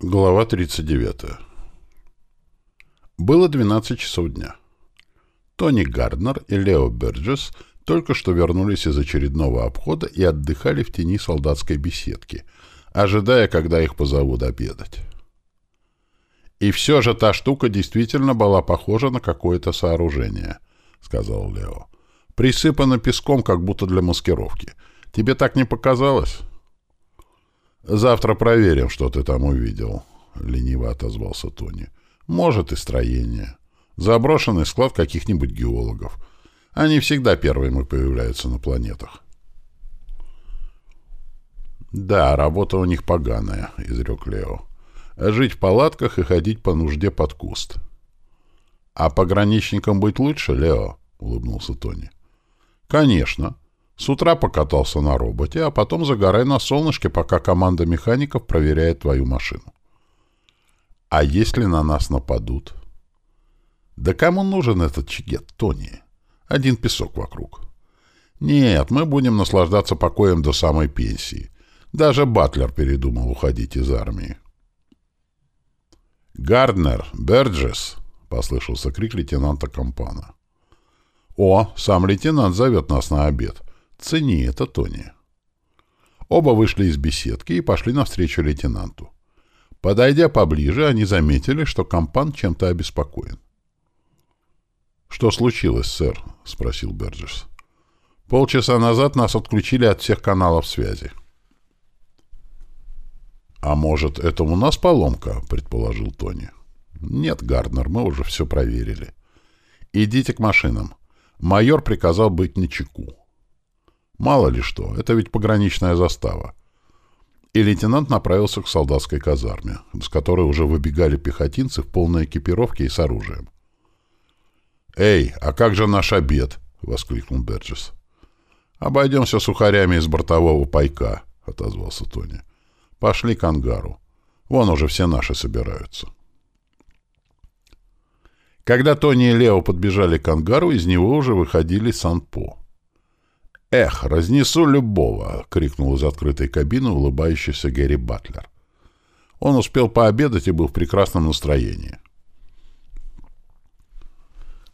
Глава 39. Было 12 часов дня. Тони Гарднер и Лео Берджес только что вернулись из очередного обхода и отдыхали в тени солдатской беседки, ожидая, когда их позовут обедать. «И все же та штука действительно была похожа на какое-то сооружение», — сказал Лео. «Присыпана песком, как будто для маскировки. Тебе так не показалось?» «Завтра проверим, что ты там увидел», — лениво отозвался Тони. «Может, и строение. Заброшенный склад каких-нибудь геологов. Они всегда первыми появляются на планетах». «Да, работа у них поганая», — изрек Лео. «Жить в палатках и ходить по нужде под куст». «А пограничникам быть лучше, Лео?» — улыбнулся Тони. «Конечно. С утра покатался на роботе, а потом загорай на солнышке, пока команда механиков проверяет твою машину. А если на нас нападут? Да кому нужен этот чигет, Тони? Один песок вокруг. Нет, мы будем наслаждаться покоем до самой пенсии. Даже Батлер передумал уходить из армии. «Гарднер! Берджес!» — послышался крик лейтенанта Кампана. «О, сам лейтенант зовет нас на обед. Цени это, Тони. Оба вышли из беседки и пошли навстречу лейтенанту. Подойдя поближе, они заметили, что компан чем-то обеспокоен. «Что случилось, сэр?» — спросил Берджес. «Полчаса назад нас отключили от всех каналов связи». «А может, это у нас поломка?» — предположил Тони. «Нет, Гарднер, мы уже все проверили. Идите к машинам. Майор приказал быть начеку. Мало ли что, это ведь пограничная застава. И лейтенант направился к солдатской казарме, с которой уже выбегали пехотинцы в полной экипировке и с оружием. «Эй, а как же наш обед?» — воскликнул Берджес. «Обойдемся сухарями из бортового пайка», — отозвался Тони. «Пошли к ангару. Вон уже все наши собираются». Когда Тони и Лео подбежали к ангару, из него уже выходили Санпо. «Эх, разнесу любого!» — крикнул из открытой кабины улыбающийся Гэри Батлер. Он успел пообедать и был в прекрасном настроении.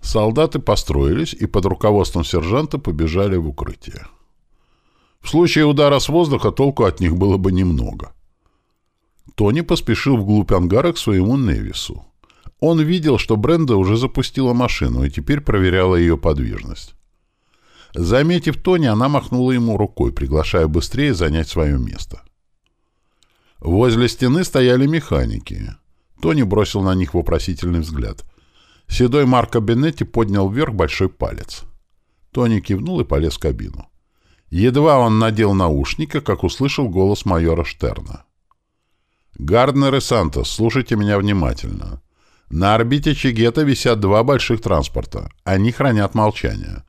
Солдаты построились и под руководством сержанта побежали в укрытие. В случае удара с воздуха толку от них было бы немного. Тони поспешил вглубь ангара к своему Невису. Он видел, что Бренда уже запустила машину и теперь проверяла ее подвижность. Заметив Тони, она махнула ему рукой, приглашая быстрее занять свое место. Возле стены стояли механики. Тони бросил на них вопросительный взгляд. Седой Марко Бенетти поднял вверх большой палец. Тони кивнул и полез в кабину. Едва он надел наушника, как услышал голос майора Штерна. «Гарднер и Сантос, слушайте меня внимательно. На орбите Чигета висят два больших транспорта. Они хранят молчание.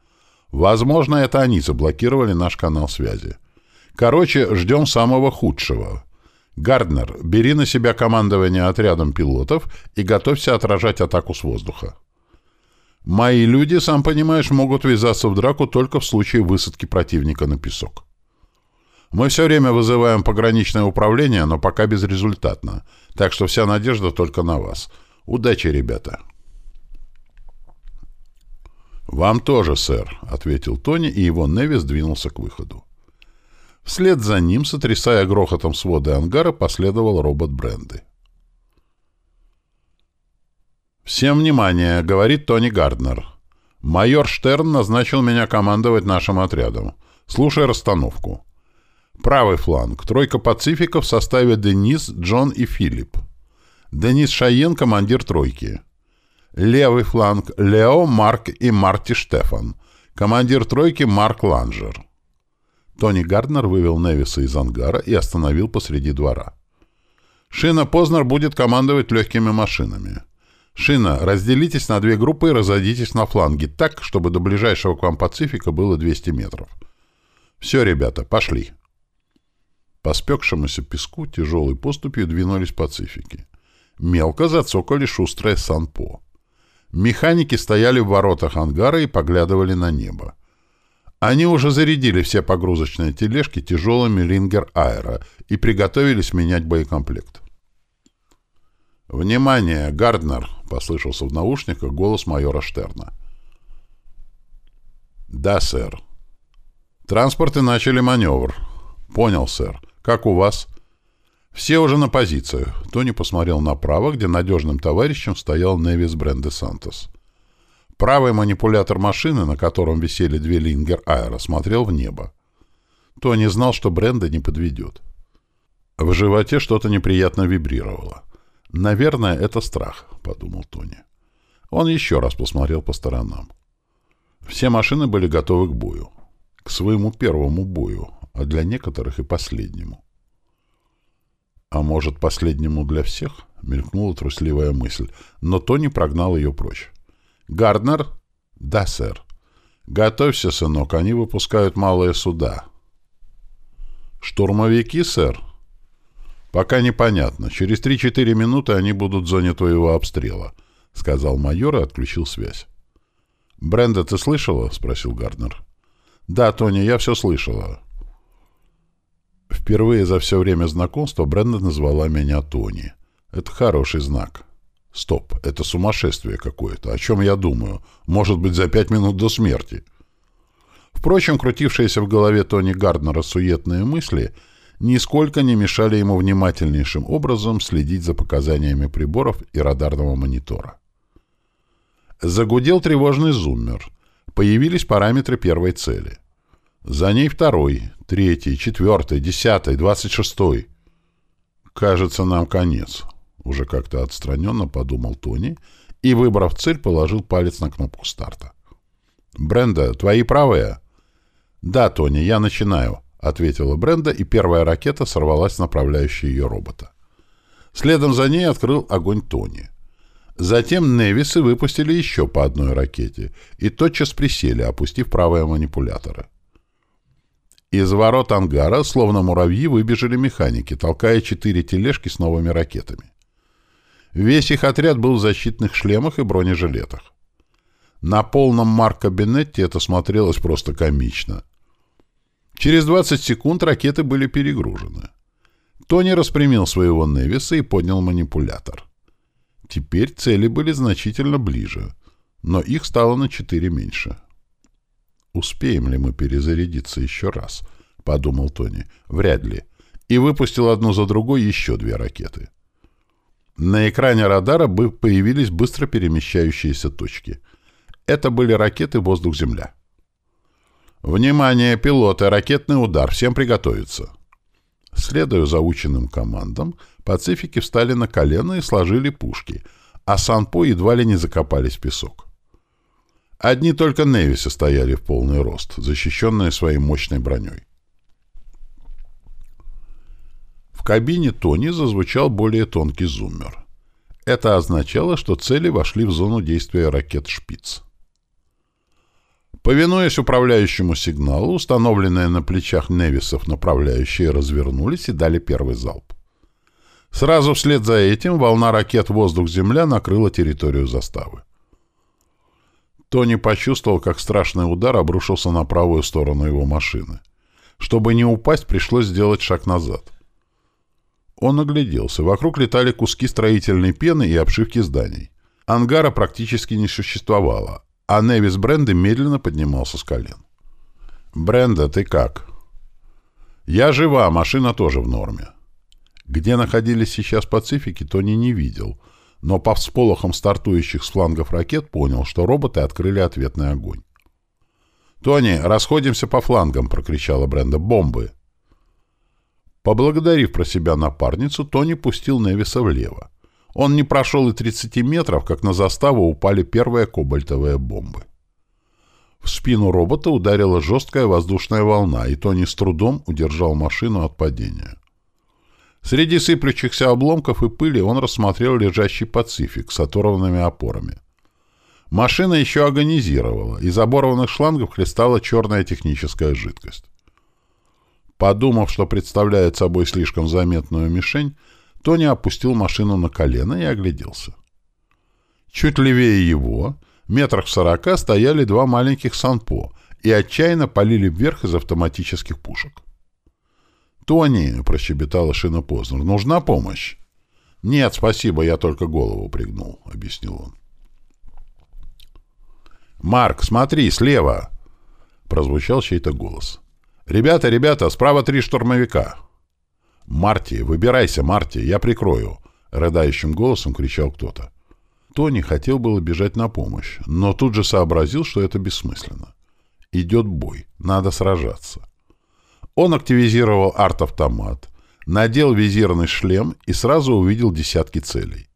Возможно, это они заблокировали наш канал связи. Короче, ждем самого худшего. Гарднер, бери на себя командование отрядом пилотов и готовься отражать атаку с воздуха. Мои люди, сам понимаешь, могут ввязаться в драку только в случае высадки противника на песок. Мы все время вызываем пограничное управление, но пока безрезультатно, так что вся надежда только на вас. Удачи, ребята!» «Вам тоже, сэр», — ответил Тони, и его Невис двинулся к выходу. Вслед за ним, сотрясая грохотом своды ангара, последовал робот Бренды. «Всем внимание!» — говорит Тони Гарднер. «Майор Штерн назначил меня командовать нашим отрядом. Слушай расстановку. Правый фланг. Тройка пацификов в составе Денис, Джон и Филипп. Денис Шаен — командир тройки. Левый фланг — Лео, Марк и Марти Штефан. Командир тройки — Марк Ланжер. Тони Гарднер вывел Невиса из ангара и остановил посреди двора. «Шина Познер будет командовать легкими машинами. Шина, разделитесь на две группы и разойдитесь на фланге так, чтобы до ближайшего к вам Пацифика было 200 метров. Все, ребята, пошли». По спекшемуся песку тяжелой поступью двинулись Пацифики. Мелко зацокали шустрые Санпо. Механики стояли в воротах ангара и поглядывали на небо. Они уже зарядили все погрузочные тележки тяжелыми Лингер Аэро и приготовились менять боекомплект. «Внимание, Гарднер!» — послышался в наушниках голос майора Штерна. «Да, сэр». «Транспорты начали маневр». «Понял, сэр. Как у вас?» «Все уже на позицию». Тони посмотрел направо, где надежным товарищем стоял Невис Бренде Сантос. Правый манипулятор машины, на котором висели две Лингер Аэро, смотрел в небо. Тони знал, что Бренда не подведет. В животе что-то неприятно вибрировало. «Наверное, это страх», — подумал Тони. Он еще раз посмотрел по сторонам. Все машины были готовы к бою. К своему первому бою, а для некоторых и последнему. «А может, последнему для всех?» — мелькнула трусливая мысль, но Тони прогнал ее прочь. «Гарднер?» «Да, сэр». «Готовься, сынок, они выпускают малые суда». «Штурмовики, сэр?» «Пока непонятно. Через 3-4 минуты они будут в зоне твоего обстрела», — сказал майор и отключил связь. «Бренда, ты слышала?» — спросил Гарднер. «Да, Тони, я все слышала». Впервые за все время знакомства Бренда назвала меня Тони. Это хороший знак. Стоп, это сумасшествие какое-то. О чем я думаю? Может быть, за пять минут до смерти. Впрочем, крутившиеся в голове Тони Гарднера суетные мысли — нисколько не мешали ему внимательнейшим образом следить за показаниями приборов и радарного монитора. Загудел тревожный зуммер. Появились параметры первой цели. За ней второй, третий, четвертый, десятый, двадцать шестой. «Кажется, нам конец», — уже как-то отстраненно подумал Тони и, выбрав цель, положил палец на кнопку старта. «Бренда, твои правые?» «Да, Тони, я начинаю», ответила Бренда, и первая ракета сорвалась с направляющей ее робота. Следом за ней открыл огонь Тони. Затем Невисы выпустили еще по одной ракете и тотчас присели, опустив правые манипуляторы. Из ворот ангара, словно муравьи, выбежали механики, толкая четыре тележки с новыми ракетами. Весь их отряд был в защитных шлемах и бронежилетах. На полном маркабинете это смотрелось просто комично — Через 20 секунд ракеты были перегружены. Тони распрямил своего Невиса и поднял манипулятор. Теперь цели были значительно ближе, но их стало на 4 меньше. «Успеем ли мы перезарядиться еще раз?» — подумал Тони. «Вряд ли». И выпустил одну за другой еще две ракеты. На экране радара появились быстро перемещающиеся точки. Это были ракеты «Воздух-Земля». «Внимание, пилоты! Ракетный удар! Всем приготовиться!» Следуя заученным командам, пацифики встали на колено и сложили пушки, а Санпо едва ли не закопались в песок. Одни только Невисы стояли в полный рост, защищенные своей мощной броней. В кабине Тони зазвучал более тонкий зуммер. Это означало, что цели вошли в зону действия ракет «Шпиц». Повинуясь управляющему сигналу, установленные на плечах Невисов направляющие развернулись и дали первый залп. Сразу вслед за этим волна ракет «Воздух-Земля» накрыла территорию заставы. Тони почувствовал, как страшный удар обрушился на правую сторону его машины. Чтобы не упасть, пришлось сделать шаг назад. Он огляделся. Вокруг летали куски строительной пены и обшивки зданий. Ангара практически не существовало, а Невис Бренда медленно поднимался с колен. «Бренда, ты как?» «Я жива, машина тоже в норме». Где находились сейчас пацифики, Тони не видел, но по всполохам стартующих с флангов ракет понял, что роботы открыли ответный огонь. «Тони, расходимся по флангам!» — прокричала Бренда. «Бомбы!» Поблагодарив про себя напарницу, Тони пустил Невиса влево. Он не прошел и 30 метров, как на заставу упали первые кобальтовые бомбы. В спину робота ударила жесткая воздушная волна, и Тони с трудом удержал машину от падения. Среди сыплющихся обломков и пыли он рассмотрел лежащий «Пацифик» с оторванными опорами. Машина еще агонизировала, из оборванных шлангов хлестала черная техническая жидкость. Подумав, что представляет собой слишком заметную мишень, Тони опустил машину на колено и огляделся. Чуть левее его, метрах в сорока, стояли два маленьких санпо и отчаянно полили вверх из автоматических пушек. «Тони», — прощебетала Шина Познер, — «нужна помощь». «Нет, спасибо, я только голову пригнул», — объяснил он. «Марк, смотри, слева!» — прозвучал чей-то голос. «Ребята, ребята, справа три штурмовика!» «Марти, выбирайся, Марти, я прикрою!» — рыдающим голосом кричал кто-то. Тони хотел было бежать на помощь, но тут же сообразил, что это бессмысленно. Идет бой, надо сражаться. Он активизировал арт-автомат, надел визирный шлем и сразу увидел десятки целей.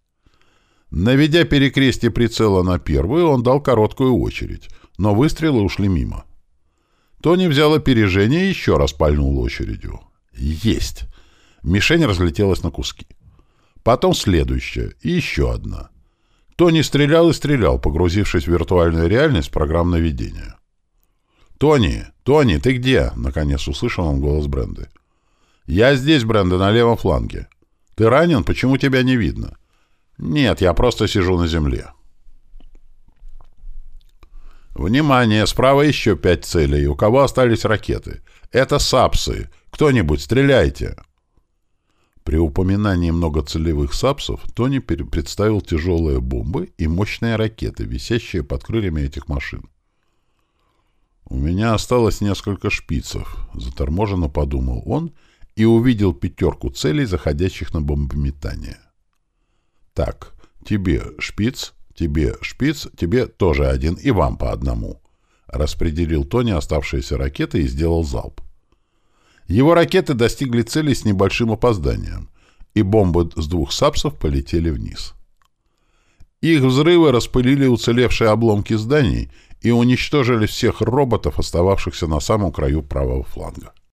Наведя перекрестие прицела на первую, он дал короткую очередь, но выстрелы ушли мимо. Тони взял опережение и еще раз пальнул очередью. Есть! Мишень разлетелась на куски. Потом следующая и еще одна. Тони стрелял и стрелял, погрузившись в виртуальную реальность программ наведения. «Тони! Тони, ты где?» — наконец услышал он голос Бренды. «Я здесь, Бренда, на левом фланге. Ты ранен? Почему тебя не видно?» «Нет, я просто сижу на земле». «Внимание! Справа еще пять целей. У кого остались ракеты? Это сапсы. Кто-нибудь, стреляйте!» При упоминании многоцелевых сапсов Тони представил тяжелые бомбы и мощные ракеты, висящие под крыльями этих машин. «У меня осталось несколько шпицев», — заторможенно подумал он и увидел пятерку целей, заходящих на бомбометание. «Так, тебе шпиц, тебе шпиц, тебе тоже один и вам по одному», — распределил Тони оставшиеся ракеты и сделал залп. Его ракеты достигли цели с небольшим опозданием, и бомбы с двух сапсов полетели вниз. Их взрывы распылили уцелевшие обломки зданий и уничтожили всех роботов, остававшихся на самом краю правого фланга.